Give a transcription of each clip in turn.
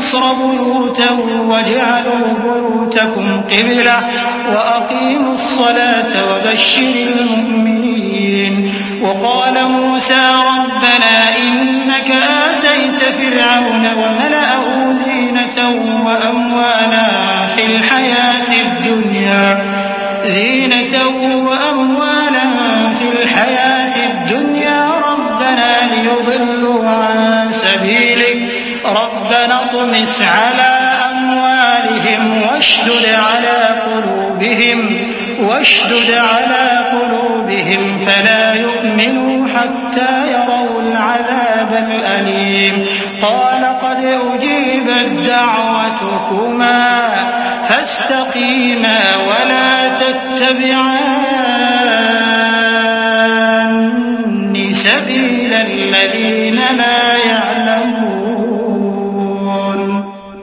بمصر بيوتا واجعلوا بيوتكم قبلة وأقيموا الصلاة وبشر المؤمنين. وقال موسى ربنا إنك آتيت فرعون وملأه زينة وأموالا في الحياة الدنيا. زينة وأموالا في الحياة الدنيا. ربنا ليضلوا عن سبيلك ربنا اطمس على أموالهم واشدد على قلوبهم واشدد على قلوبهم فلا يؤمنوا حتى يروا العذاب الأليم. قال قد أجيبت دعوتكما فاستقيما ولا تتبعان سبيل الذين لا يعلمون.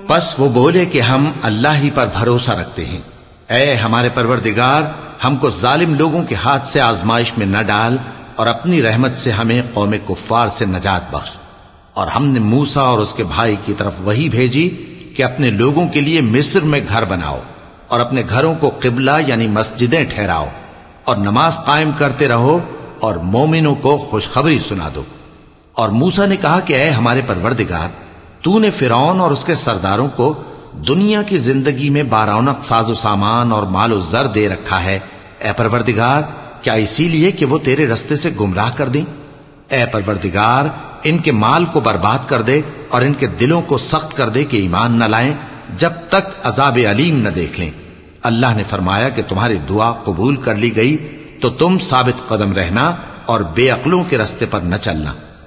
बस वो बोले कि हम अल्लाह ही पर भरोसा रखते हैं। ऐ हमारे परवरदिगार, हमको जालिम लोगों के हाथ से आजमाइश में न डाल और अपनी रहमत से हमें कौम कुफ्फार से नजात बख्श। और हमने मूसा और उसके भाई की तरफ़ वही भेजी कि अपने लोगों के लिए मिस्र में घर बनाओ और अपने घरों को किबला यानी मस्जिदें ठहराओ और नमाज़ कायम करते रहो और मोमिनों को खुशखबरी सुना दो। और मूसा ने कहा कि अय हमारे परवरदिगार तूने फिरौन और उसके सरदारों को दुनिया की ज़िंदगी में बारौनक साजो सामान और मालो जर दे रखा है। ए परवरदिगार, क्या इसीलिए कि वो तेरे रस्ते से गुमराह कर दें? ए परवरदिगार, इनके माल को बर्बाद कर दे और इनके दिलों को सख्त कर दे कि ईमान न लाएँ, जब तक अजाब अलीम न देख लें। अल्लाह ने फरमाया कि तुम्हारी दुआ कबूल कर ली गई तो तुम साबित कदम रहना और बेअकलों के रस्ते पर न चलना।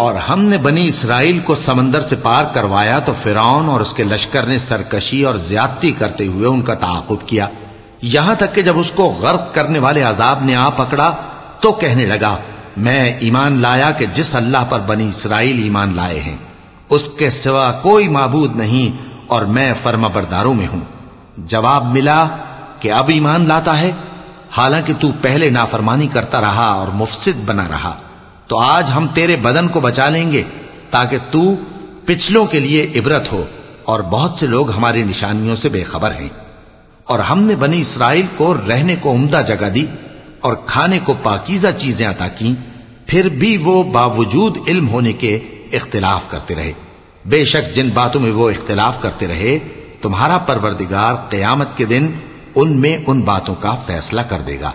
और हमने बनी इसराइल को समंदर से पार करवाया तो फिरौन और उसके लश्कर ने सरकशी और ज्यादती करते हुए उनका ताकुब किया। यहाँ तक कि जब उसको गर्क करने वाले अजाब ने आ पकड़ा तो कहने लगा, मैं ईमान लाया कि जिस अल्लाह पर बनी इसराइल ईमान लाए हैं, उसके सिवा कोई माबूद नहीं और मैं फर्मा बरदारों में हूँ। जवाब मिला कि अब ईमान लाता है। हालाँकि तू पहले नाफरमानी करता रहा और मुफसिद बना रहा। तो आज हम तेरे बदन को बचा लेंगे, ताकि तू पिछलों के लिए इबरत हो और बहुत से लोग हमारी निशानियों से बेखबर हैं। और हमने बनी इसराइल को रहने को उम्दा जगह दी और खाने को पाकिजा चीज़ें अता की, फिर भी वो बावजूद इल्म होने के इख्तिलाफ करते रहे। बेशक जिन बातों में वो इख्तिलाफ करते रहे, तुम्हारा परवरदिगार कयामत के दिन उनमें उन बातों का फैसला कर देगा।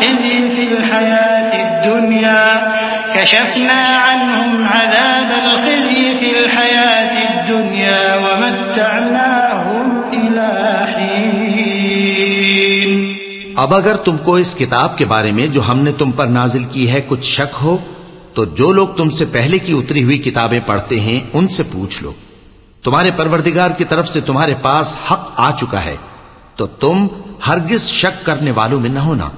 الخزي في الحياة الدنيا كشفنا عنهم عذاب الخزي في الحياة الدنيا ومتعناهم إلى حين अब अगर तुमको इस किताब के बारे में जो हमने तुम पर नाजिल की है कुछ शक हो तो जो लोग तुमसे पहले की उतरी हुई किताबें पढ़ते हैं उनसे पूछ लो तुम्हारे परवरदिगार की तरफ से तुम्हारे पास हक आ चुका है तो तुम हरगिज शक करने वालों में न होना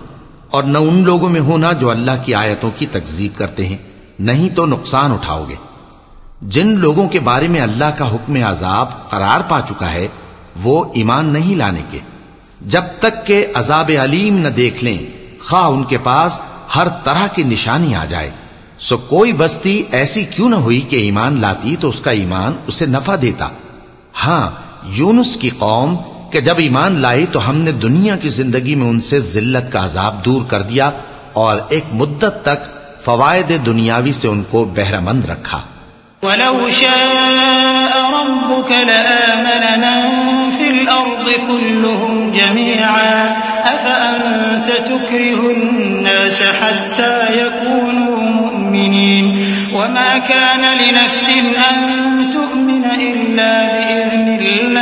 और न उन लोगों में होना जो अल्लाह की आयतों की तकजीब करते हैं, नहीं तो नुकसान उठाओगे। जिन लोगों के बारे में अल्लाह का हुक्म अजाब करार पा चुका है, वो ईमान नहीं लाने के। जब तक के अजाब अलीम न देख लें खा उनके पास हर तरह की निशानी आ जाए। सो कोई बस्ती ऐसी क्यों न हुई कि ईमान लाती तो उसका ईमान उसे नफा देता। हाँ, यूनुस की कौम के जब ईमान लाई तो हमने दुनिया की जिंदगी में उनसे जिल्लत का अजाब दूर कर दिया और एक मुद्दत तक फवायद दुनियावी से उनको बहरामंद रखा वलौ शाअ रब्बुक लआमन मन फिल अर्द कुल्लुहुम जमीअ अफअंत तुकरिहु الناس حتى يكونوا مؤمنين وما كان لنفس أن تؤمن إلا بإذن الله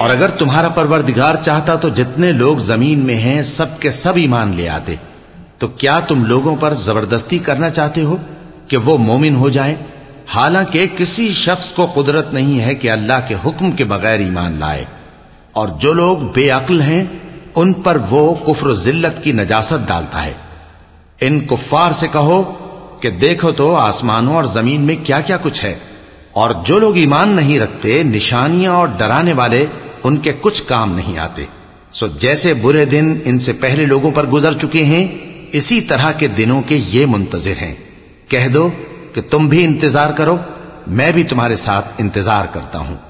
और अगर तुम्हारा परवरदिगार चाहता तो जितने लोग ज़मीन में हैं सब के सब ईमान ले आते। तो क्या तुम लोगों पर ज़बरदस्ती करना चाहते हो कि वो मोमिन हो जाएँ? हालाँकि किसी शख्स को कुदरत नहीं है कि अल्लाह के हुक्म के बगैर ईमान लाए। और जो लोग बेअक्ल हैं, उन पर वो कुफर जिल्लत की नजासत डालता है। इन कुफ्फार से कहो कि देखो तो आसमानों और ज़मीन में क्या क्या कुछ है। और जो लोग ईमान नहीं रखते, निशानियाँ और डराने वाले उनके कुछ काम नहीं आते। सो जैसे बुरे दिन इनसे पहले लोगों पर गुजर चुके हैं, इसी तरह के दिनों के ये मुंतजिर हैं। कह दो कि तुम भी इंतज़ार करो, मैं भी तुम्हारे साथ इंतज़ार करता हूँ।